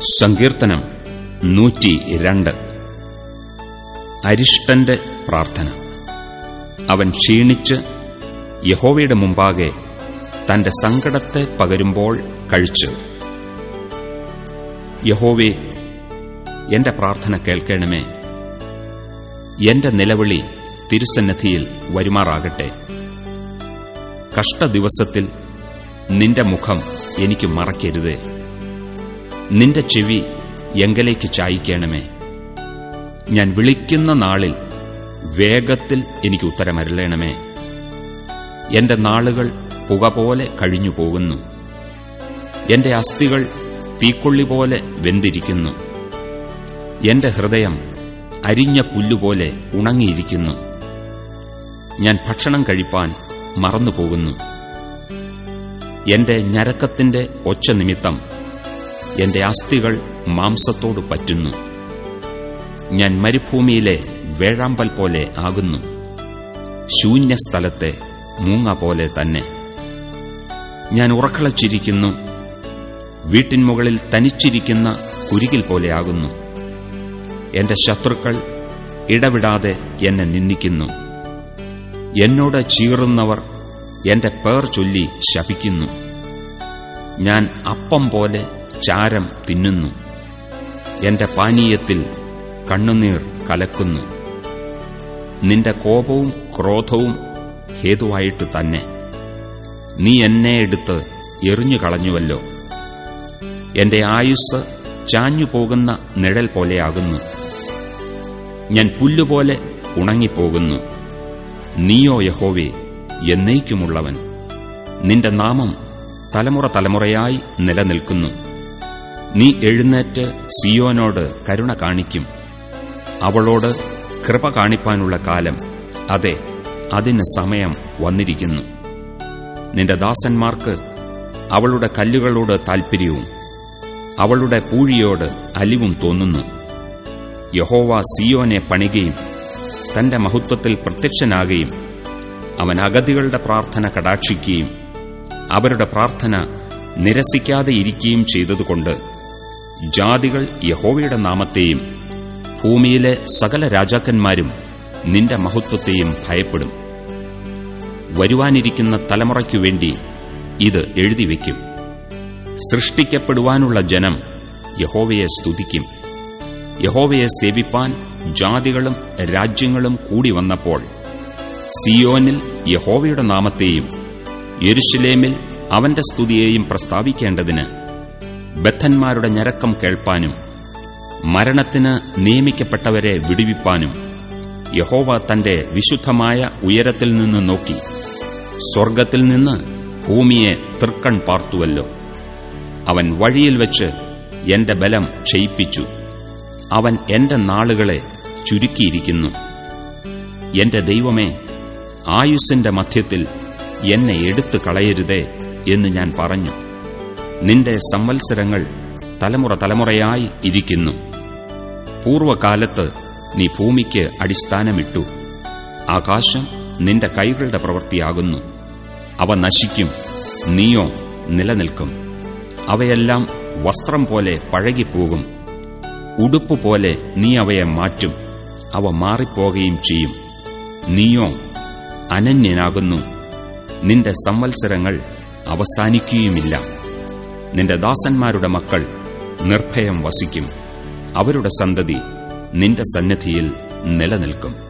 സങ്കീർത്തനം നൂറ്റി രണ്ട് അരിഷ്ടന്റെ പ്രാർത്ഥന. അവൻ ക്ഷീണിച്ച് യഹോവയുടെ മുമ്പാകെ തന്റെ സങ്കടത്തെ പകരുമ്പോൾ കഴിച്ച്. യഹോവെ എന്റെ പ്രാർത്ഥന കേൾക്കണമേ. എന്റെ നിലവിളി തിരുസന്നിധിയിൽ വരുമാറാകട്ടെ. കഷ്ടദിവസത്തിൽ നിന്റെ മുഖം എനിക്ക് മറക്കരുതേ. നിന്റെ ചെവി എങ്കലേക്ക് ചായിക്കണമേ. ഞാൻ വിളിക്കുന്ന നാളിൽ വേഗത്തിൽ എനിക്ക് ഉത്തരമരളണമേ. എന്റെ നാളുകൾ പുക പോലെ കഴിഞ്ഞു പോകുന്നു. എന്റെ അസ്ഥികൾ തീക്കൊള്ളി പോലെ വെന്തിരിക്കുന്നു. എന്റെ ഹൃദയം അരിഞ്ഞ പുല്ലുപോലെ ഉണങ്ങിയിരിക്കുന്നു. ഞാൻ ഭക്ഷണം കഴിപ്പാൻ മറന്നുപോകുന്നു. എന്റെ ഞരക്കത്തിന്റെ ഒച്ച നിമിത്തം എന്റെ അസ്ഥികൾ മാംസത്തോട് പറ്റുന്നു. ഞാൻ മരുഭൂമിയിലെ വേഴാമ്പൽ പോലെ ആകുന്നു. ശൂന്യസ്ഥലത്തെ മൂങ്ങ പോലെ തന്നെ. ഞാൻ ഉറക്കളച്ചിരിക്കുന്നു. വീട്ടിൻമുകളിൽ തനിച്ചിരിക്കുന്ന കുരുകിൽ പോലെയാകുന്നു എന്റെ ശത്രുക്കൾ ഇടവിടാതെ എന്നെ നിന്ദിക്കുന്നു. എന്നോട് ചീറുന്നവർ എന്റെ പേർ ചൊല്ലി ശപിക്കുന്നു. ഞാൻ അപ്പം പോലെ ചാരം തിന്നുന്നു. എന്റെ പാനീയത്തിൽ കണ്ണുനീർ കലക്കുന്നു. നിന്റെ കോപവും ക്രോധവും ഹേതുവായിട്ട് തന്നെ. നീ എന്നെ എടുത്ത് എറിഞ്ഞുകളഞ്ഞുവല്ലോ എന്റെ ആയുസ് ചാഞ്ഞു പോകുന്ന നിഴൽ പോലെയാകുന്നു. ഞാൻ പുല്ലുപോലെ ഉണങ്ങിപ്പോകുന്നു. നീയോ യഹോവേ എന്നേക്കുമുള്ളവൻ. നിന്റെ നാമം തലമുറ തലമുറയായി നിലനിൽക്കുന്നു. നീ എഴുന്നേറ്റ് സിയോനോട് കരുണ കാണിക്കും. അവളോട് കൃപ കാണിപ്പാനുള്ള കാലം. അതെ അതിന് സമയം വന്നിരിക്കുന്നു. നിന്റെ ദാസന്മാർക്ക് അവളുടെ കല്ലുകളോട് താൽപ്പര്യവും അവളുടെ പൂഴിയോട് അലിവും തോന്നുന്നു. യഹോവ സിയോനെ പണികയും തന്റെ മഹത്വത്തിൽ പ്രത്യക്ഷനാകുകയും അവൻ അഗതികളുടെ പ്രാർത്ഥന കടാക്ഷിക്കുകയും അവരുടെ പ്രാർത്ഥന നിരസിക്കാതെ ഇരിക്കുകയും ചെയ്തതുകൊണ്ട് ജാതികൾ യഹോവയുടെ നാമത്തെയും ഭൂമിയിലെ സകല രാജാക്കന്മാരും നിന്റെ മഹത്വത്തെയും ഭയപ്പെടും. വരുവാനിരിക്കുന്ന തലമുറയ്ക്കു വേണ്ടി ഇത് എഴുതിവെക്കും സൃഷ്ടിക്കപ്പെടുവാനുള്ള ജനം യഹോവയെ സ്തുതിക്കും. യഹോവയെ സേവിപ്പാൻ ജാതികളും രാജ്യങ്ങളും കൂടി വന്നപ്പോൾ സിയോനിൽ യഹോവയുടെ നാമത്തെയും യെരുഷലേമിൽ അവന്റെ സ്തുതിയെയും പ്രസ്താവിക്കേണ്ടതിന് ബദ്ധന്മാരുടെ ഞരക്കം കേൾപ്പാനും മരണത്തിന് നിയമിക്കപ്പെട്ടവരെ വിടുവിപ്പാനും യഹോവ തന്റെ വിശുദ്ധമായ ഉയരത്തിൽ നിന്ന് നോക്കി സ്വർഗത്തിൽ നിന്ന് ഭൂമിയെ തൃക്കൺ പാർത്തുവല്ലോ. അവൻ വഴിയിൽ വെച്ച് എന്റെ ബലം ക്ഷയിപ്പിച്ചു. അവൻ എന്റെ നാളുകളെ ചുരുക്കിയിരിക്കുന്നു. എന്റെ ദൈവമേ ആയുസ്സിന്റെ മധ്യത്തിൽ എന്നെ എടുത്തു കളയരുതേ എന്ന് ഞാൻ പറഞ്ഞു. നിന്റെ സംവത്സരങ്ങൾ തലമുറ തലമുറയായി ഇരിക്കുന്നു. പൂർവകാലത്ത് നീ ഭൂമിക്ക് അടിസ്ഥാനമിട്ടു. ആകാശം നിന്റെ കൈകളുടെ പ്രവൃത്തിയാകുന്നു. അവ നശിക്കും. നീയോ നിലനിൽക്കും. അവയെല്ലാം വസ്ത്രം പോലെ പഴകിപ്പോകും. ഉടുപ്പുപോലെ നീ അവയെ മാറ്റും. അവ മാറിപ്പോകുകയും ചെയ്യും. നീയോ അനന്യനാകുന്നു. നിന്റെ സംവത്സരങ്ങൾ അവസാനിക്കുകയുമില്ല. നിന്റെ ദാസന്മാരുടെ മക്കൾ നിർഭയം വസിക്കും. അവരുടെ സന്തതി നിന്റെ സന്നിധിയിൽ നിലനിൽക്കും.